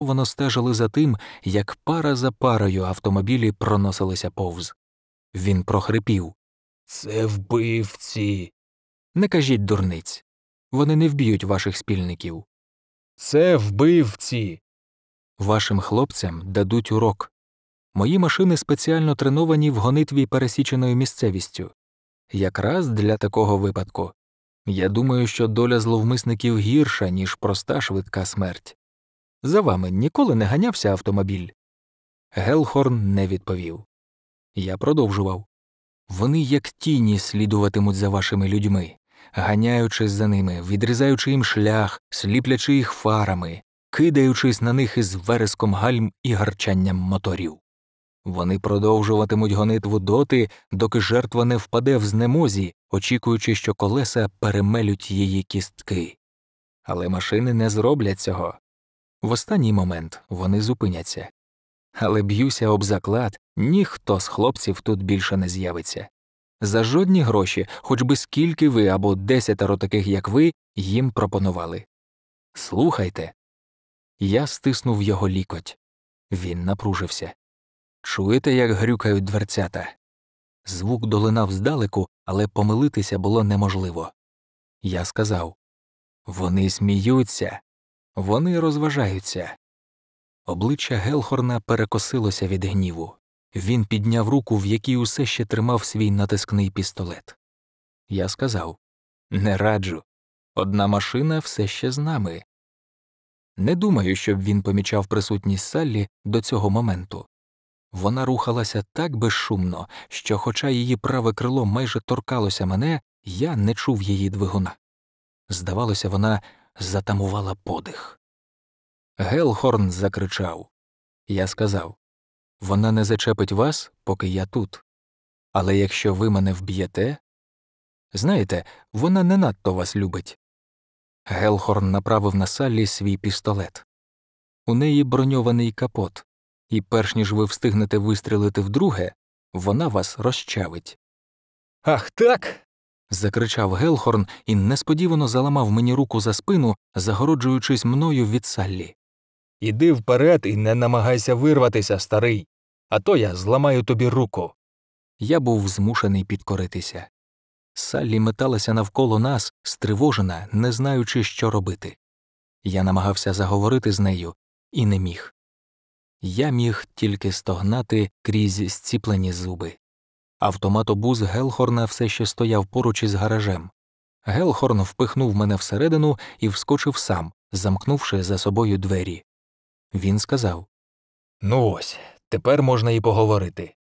воно стежили за тим, як пара за парою автомобілі проносилися повз. Він прохрипів Це вбивці. Не кажіть дурниць. Вони не вб'ють ваших спільників. Це вбивці. Вашим хлопцям дадуть урок. Мої машини спеціально треновані в гонитві пересіченою місцевістю. Якраз для такого випадку. Я думаю, що доля зловмисників гірша, ніж проста швидка смерть. За вами ніколи не ганявся автомобіль. Гелхорн не відповів. Я продовжував вони, як тіні, слідуватимуть за вашими людьми, ганяючись за ними, відрізаючи їм шлях, сліплячи їх фарами, кидаючись на них із вереском гальм і гарчанням моторів. Вони продовжуватимуть гонитву доти, доки жертва не впаде в знемозі, очікуючи, що колеса перемелють її кістки. Але машини не зроблять цього. В останній момент вони зупиняться. Але б'юся об заклад, ніхто з хлопців тут більше не з'явиться. За жодні гроші, хоч би скільки ви або десятеро таких, як ви, їм пропонували. Слухайте. Я стиснув його лікоть. Він напружився. Чуєте, як грюкають дверцята? Звук долинав здалеку, але помилитися було неможливо. Я сказав вони сміються, вони розважаються. Обличчя Гелхорна перекосилося від гніву. Він підняв руку, в якій усе ще тримав свій натискний пістолет. Я сказав Не раджу. Одна машина все ще з нами. Не думаю, щоб він помічав присутність Саллі до цього моменту. Вона рухалася так безшумно, що, хоча її праве крило майже торкалося мене, я не чув її двигуна. Здавалося, вона затамувала подих. Гелхорн закричав. Я сказав вона не зачепить вас, поки я тут. Але якщо ви мене вб'єте. Знаєте, вона не надто вас любить. Гелхорн направив на Саллі свій пістолет. У неї броньований капот і перш ніж ви встигнете вистрілити вдруге, вона вас розчавить. Ах так. Закричав Гелхорн і несподівано заламав мені руку за спину, загороджуючись мною від Саллі. Іди вперед і не намагайся вирватися, старий, а то я зламаю тобі руку. Я був змушений підкоритися. Саллі металася навколо нас, стривожена, не знаючи, що робити. Я намагався заговорити з нею і не міг. Я міг тільки стогнати крізь зціплені зуби. Автоматобус Гелхорна все ще стояв поруч із гаражем. Гелхорн впихнув мене всередину і вскочив сам, замкнувши за собою двері. Він сказав Ну ось, тепер можна і поговорити.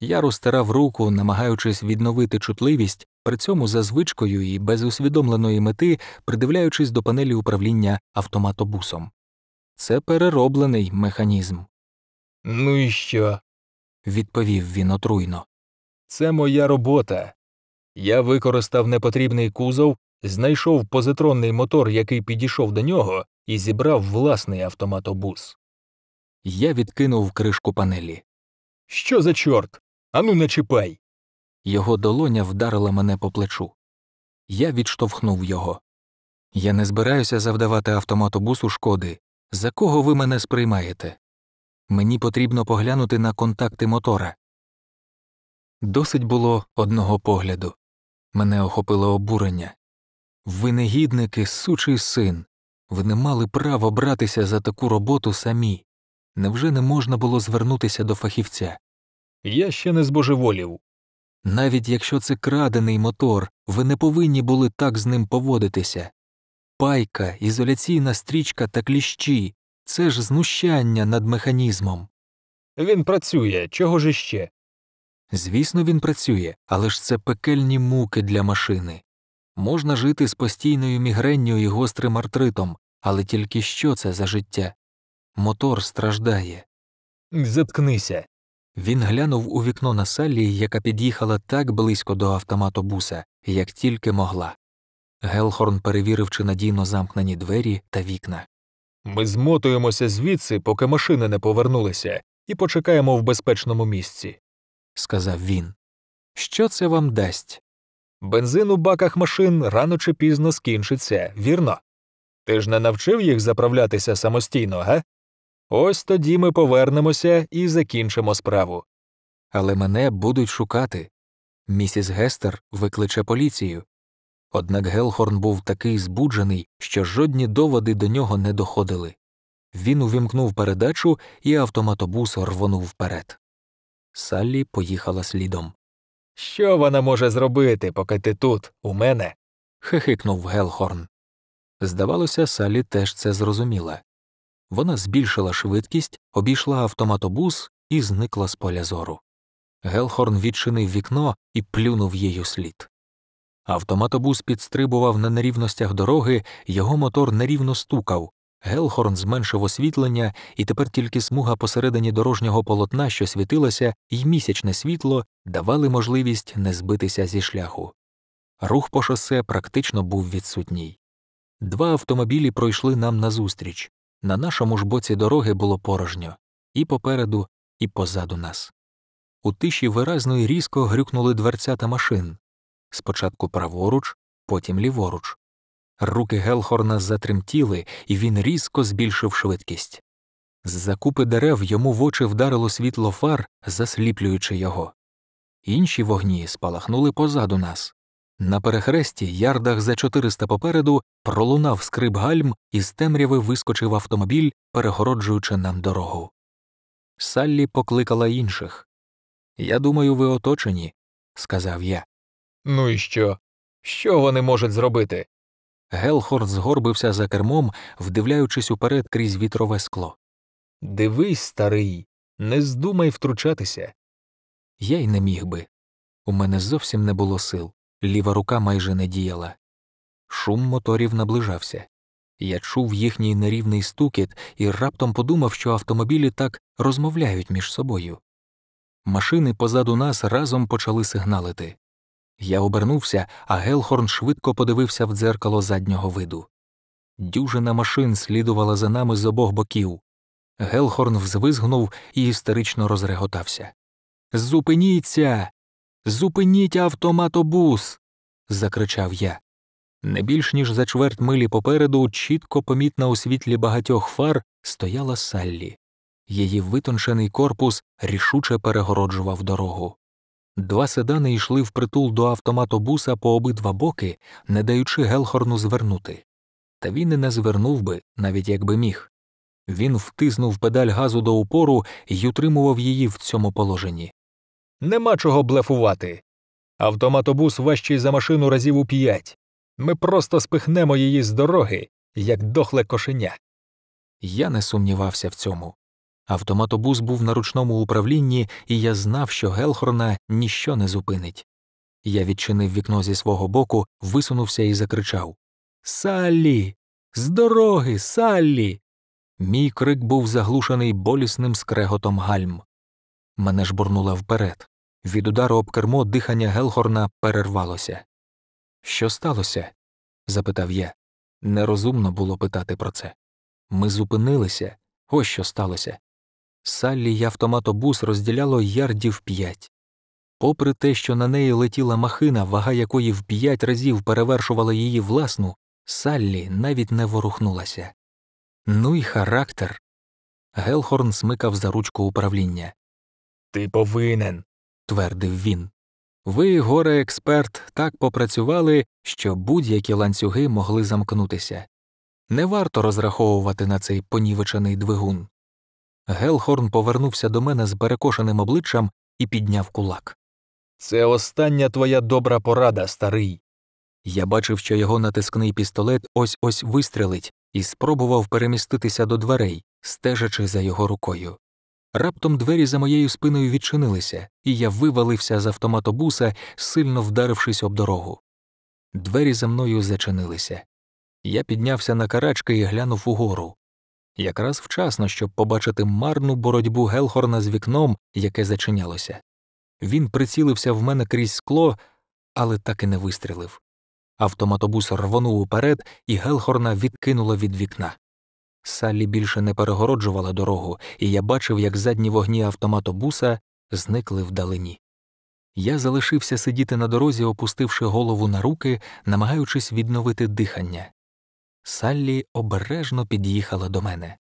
Я розтирав руку, намагаючись відновити чутливість, при цьому за звичкою і без усвідомленої мети придивляючись до панелі управління автоматобусом. Це перероблений механізм. Ну і що? відповів він отруйно. Це моя робота. Я використав непотрібний кузов, знайшов позитронний мотор, який підійшов до нього, і зібрав власний автоматобус. Я відкинув кришку панелі. Що за чорт? Ану, не чіпай. Його долоня вдарила мене по плечу. Я відштовхнув його. Я не збираюся завдавати автоматобусу шкоди, за кого ви мене сприймаєте? Мені потрібно поглянути на контакти мотора. Досить було одного погляду. Мене охопило обурення. Ви негідники, сучий син. Ви не мали права братися за таку роботу самі. Невже не можна було звернутися до фахівця? Я ще не збожеволів. Навіть якщо це крадений мотор, ви не повинні були так з ним поводитися пайка, ізоляційна стрічка та кліщі це ж знущання над механізмом. Він працює, чого ж іще? Звісно, він працює, але ж це пекельні муки для машини. Можна жити з постійною мігренню і гострим артритом, але тільки що це за життя? Мотор страждає. Заткнися. Він глянув у вікно на Саллі, яка під'їхала так близько до автоматобуса, як тільки могла. Гелхорн перевірив, чи надійно замкнені двері та вікна. Ми змотуємося звідси, поки машини не повернулися, і почекаємо в безпечному місці, сказав він. Що це вам дасть? Бензин у баках машин рано чи пізно скінчиться, вірно? Ти ж не навчив їх заправлятися самостійно, га? Ось тоді ми повернемося і закінчимо справу. Але мене будуть шукати. Місіс Гестер викличе поліцію. Однак Гелхорн був такий збуджений, що жодні доводи до нього не доходили. Він увімкнув передачу, і автоматобус рвонув вперед. Саллі поїхала слідом. Що вона може зробити, поки ти тут, у мене? хихикнув Гелхорн. Здавалося, Саллі теж це зрозуміла. Вона збільшила швидкість, обійшла автоматобус і зникла з поля зору. Гелхорн відчинив вікно і плюнув їй у слід. Автоматобус підстрибував на нерівностях дороги, його мотор нерівно стукав. Гелхорн зменшив освітлення, і тепер тільки смуга посередині дорожнього полотна, що світилося, і місячне світло давали можливість не збитися зі шляху. Рух по шосе практично був відсутній. Два автомобілі пройшли нам назустріч. На нашому ж боці дороги було порожньо і попереду, і позаду нас. У тиші виразно і різко грюкнули дверцята машин спочатку праворуч, потім ліворуч. Руки Гелхорна затремтіли, і він різко збільшив швидкість. З за купи дерев йому в очі вдарило світло фар, засліплюючи його. Інші вогні спалахнули позаду нас. На перехресті, ярдах за 400 попереду, пролунав скрип гальм, і з темряви вискочив автомобіль, перегороджуючи нам дорогу. Саллі покликала інших. Я думаю, ви оточені, сказав я. Ну і що? Що вони можуть зробити? Гелхорд згорбився за кермом, вдивляючись уперед крізь вітрове скло. Дивись, старий, не здумай втручатися. Я й не міг би. У мене зовсім не було сил, ліва рука майже не діяла. Шум моторів наближався. Я чув їхній нерівний стукіт і раптом подумав, що автомобілі так розмовляють між собою. Машини позаду нас разом почали сигналити. Я обернувся, а Гелхорн швидко подивився в дзеркало заднього виду. Дюжина машин слідувала за нами з обох боків. Гелхорн взвизгнув і істерично розреготався. Зупиніться. Зупиніть автоматобус. закричав я. Не більш ніж за чверть милі попереду, чітко помітна у світлі багатьох фар, стояла Саллі. Її витончений корпус рішуче перегороджував дорогу. Два седани йшли впритул до автоматобуса по обидва боки, не даючи Гелхорну звернути. Та він і не звернув би, навіть якби міг. Він втиснув педаль газу до упору і утримував її в цьому положенні. Нема чого блефувати. Автоматобус важчий за машину разів у п'ять. Ми просто спихнемо її з дороги, як дохле кошеня. Я не сумнівався в цьому. Автоматобус був на ручному управлінні, і я знав, що Гелхорна ніщо не зупинить. Я відчинив вікно зі свого боку, висунувся і закричав Саллі. З дороги, Саллі. Мій крик був заглушений болісним скреготом гальм. Мене жбурнуло вперед. Від удару об кермо дихання Гелхорна перервалося. Що сталося? запитав я. Нерозумно було питати про це. Ми зупинилися. Ось що сталося. Саллі й автоматобус розділяло ярдів п'ять. Попри те, що на неї летіла махина, вага якої в п'ять разів перевершувала її власну, Саллі навіть не ворухнулася. Ну й характер. Гелхорн смикав за ручку управління. Ти повинен, твердив він. Ви, горе експерт, так попрацювали, що будь-які ланцюги могли замкнутися. Не варто розраховувати на цей понівечений двигун. Гелхорн повернувся до мене з перекошеним обличчям і підняв кулак. Це остання твоя добра порада, старий. Я бачив, що його натискний пістолет ось ось вистрелить, і спробував переміститися до дверей, стежачи за його рукою. Раптом двері за моєю спиною відчинилися, і я вивалився з автоматобуса, сильно вдарившись об дорогу. Двері за мною зачинилися. Я піднявся на карачки і глянув угору якраз вчасно, щоб побачити марну боротьбу Гелхорна з вікном, яке зачинялося. Він прицілився в мене крізь скло, але так і не вистрілив. Автоматобус рвонув уперед, і Гелхорна відкинуло від вікна. Саллі більше не перегороджувала дорогу, і я бачив, як задні вогні автоматобуса зникли вдалині. Я залишився сидіти на дорозі, опустивши голову на руки, намагаючись відновити дихання. Саллі обережно під'їхала до мене.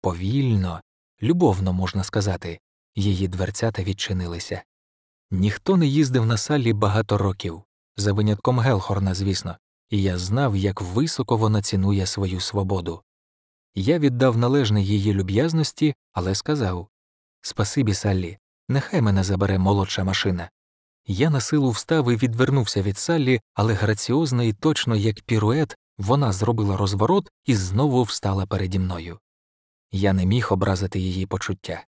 повільно, любовно можна сказати, її дверцята відчинилися. Ніхто не їздив на салі багато років, за винятком Гелхорна, звісно, і я знав, як високо вона цінує свою свободу. Я віддав належне її люб'язності, але сказав Спасибі, Саллі, нехай мене забере молодша машина. Я на силу встав і відвернувся від Саллі, але граціозно і точно, як пірует, вона зробила розворот і знову встала переді мною. Я не міг образити її почуття.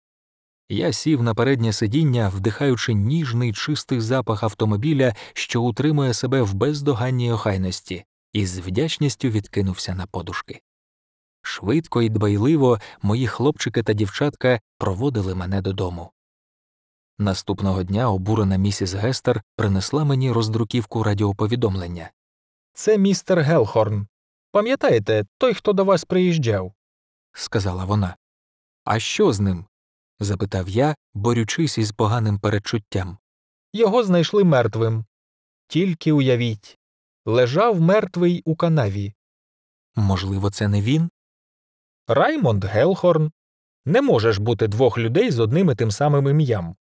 Я сів на переднє сидіння, вдихаючи ніжний чистий запах автомобіля, що утримує себе в бездоганній охайності, і з вдячністю відкинувся на подушки. Швидко і дбайливо мої хлопчики та дівчатка проводили мене додому. Наступного дня обурена місіс Гестер принесла мені роздруківку радіоповідомлення. Це містер Гелхорн. Пам'ятаєте, той, хто до вас приїжджав? сказала вона. А що з ним? запитав я, борючись із поганим передчуттям. Його знайшли мертвим. Тільки уявіть лежав мертвий у канаві. Можливо, це не він? Раймонд Гелхорн. Не можеш бути двох людей з одним і тим самим ім'ям.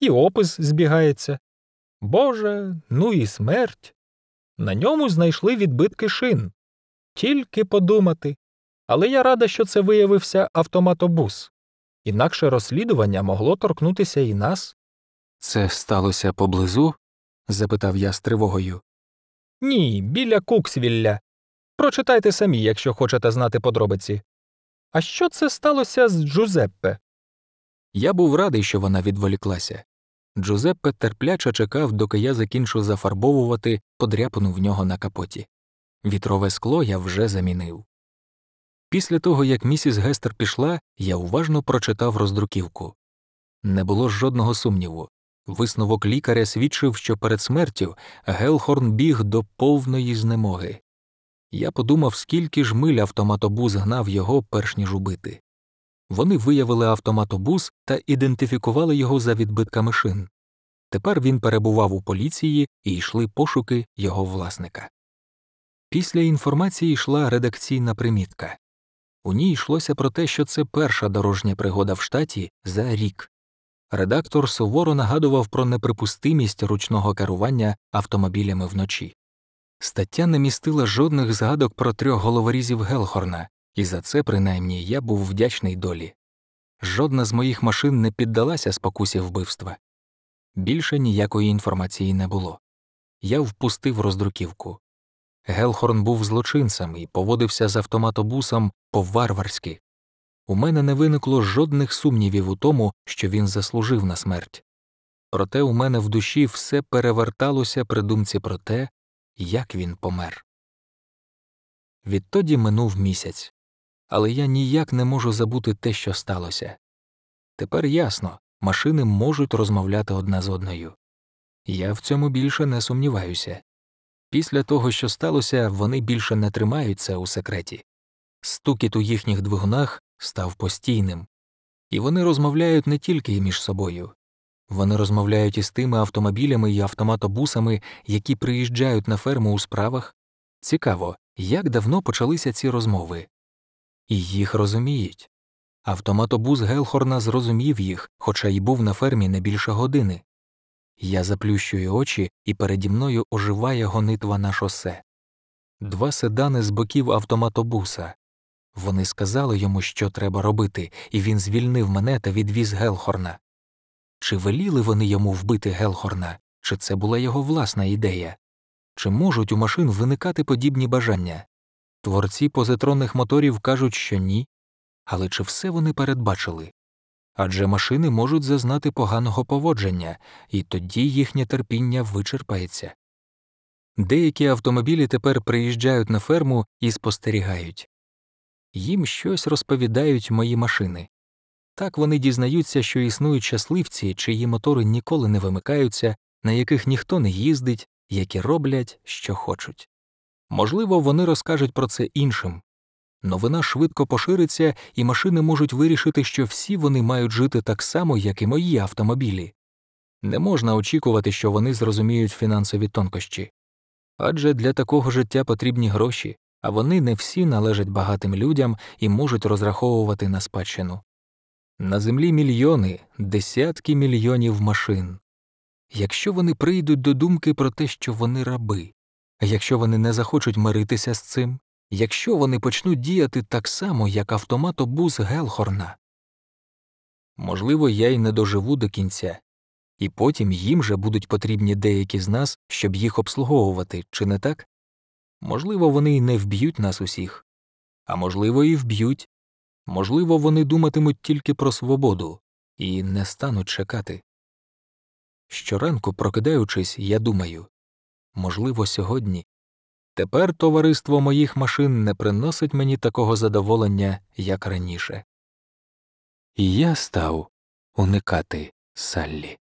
І опис збігається. Боже, ну і смерть. На ньому знайшли відбитки шин. Тільки подумати. Але я рада, що це виявився автоматобус. Інакше розслідування могло торкнутися і нас. Це сталося поблизу? запитав я з тривогою. Ні, біля Куксвілля. Прочитайте самі, якщо хочете знати подробиці. А що це сталося з Джузеппе? Я був радий, що вона відволіклася. Джузеппе терпляче чекав, доки я закінчу зафарбовувати подряпину в нього на капоті. Вітрове скло я вже замінив. Після того, як місіс Гестер пішла, я уважно прочитав роздруківку. Не було жодного сумніву. Висновок лікаря свідчив, що перед смертю Гелхорн біг до повної знемоги. Я подумав, скільки ж миль автоматобус гнав його, перш ніж убити. Вони виявили автоматобус та ідентифікували його за відбитками шин. Тепер він перебував у поліції і йшли пошуки його власника. Після інформації йшла редакційна примітка. У ній йшлося про те, що це перша дорожня пригода в штаті за рік. Редактор суворо нагадував про неприпустимість ручного керування автомобілями вночі. Стаття не містила жодних згадок про трьох головорізів Гелхорна, і за це, принаймні, я був вдячний долі. Жодна з моїх машин не піддалася спокусі вбивства. Більше ніякої інформації не було. Я впустив роздруківку. Гелхорн був злочинцем і поводився з автоматобусом по варварськи. У мене не виникло жодних сумнівів у тому, що він заслужив на смерть. Проте у мене в душі все переверталося при думці про те, як він помер. Відтоді минув місяць, але я ніяк не можу забути те, що сталося. Тепер ясно машини можуть розмовляти одна з одною. Я в цьому більше не сумніваюся. Після того, що сталося, вони більше не тримаються у секреті. Стукіт у їхніх двигунах став постійним, і вони розмовляють не тільки між собою, вони розмовляють із тими автомобілями і автоматобусами, які приїжджають на ферму у справах. Цікаво, як давно почалися ці розмови. І їх розуміють. Автоматобус Гелхорна зрозумів їх, хоча й був на фермі не більше години. Я заплющую очі, і переді мною оживає гонитва на шосе. Два седани з боків автоматобуса. Вони сказали йому, що треба робити, і він звільнив мене та відвіз Гелхорна. Чи веліли вони йому вбити Гелхорна, чи це була його власна ідея? Чи можуть у машин виникати подібні бажання? Творці позитронних моторів кажуть, що ні, але чи все вони передбачили? Адже машини можуть зазнати поганого поводження, і тоді їхнє терпіння вичерпається. Деякі автомобілі тепер приїжджають на ферму і спостерігають їм щось розповідають мої машини. Так вони дізнаються, що існують щасливці, чиї мотори ніколи не вимикаються, на яких ніхто не їздить, які роблять, що хочуть. Можливо, вони розкажуть про це іншим. Новина швидко пошириться, і машини можуть вирішити, що всі вони мають жити так само, як і мої автомобілі. Не можна очікувати, що вони зрозуміють фінансові тонкощі. Адже для такого життя потрібні гроші, а вони не всі належать багатим людям і можуть розраховувати на спадщину. На землі мільйони, десятки мільйонів машин. Якщо вони прийдуть до думки про те, що вони раби, якщо вони не захочуть миритися з цим, якщо вони почнуть діяти так само, як автоматобус Гелхорна, можливо, я й не доживу до кінця, і потім їм же будуть потрібні деякі з нас, щоб їх обслуговувати, чи не так? Можливо, вони й не вб'ють нас усіх, а можливо, і вб'ють, можливо, вони думатимуть тільки про свободу і не стануть чекати. Щоранку, прокидаючись, я думаю можливо, сьогодні. Тепер товариство моїх машин не приносить мені такого задоволення, як раніше. І я став уникати Саллі.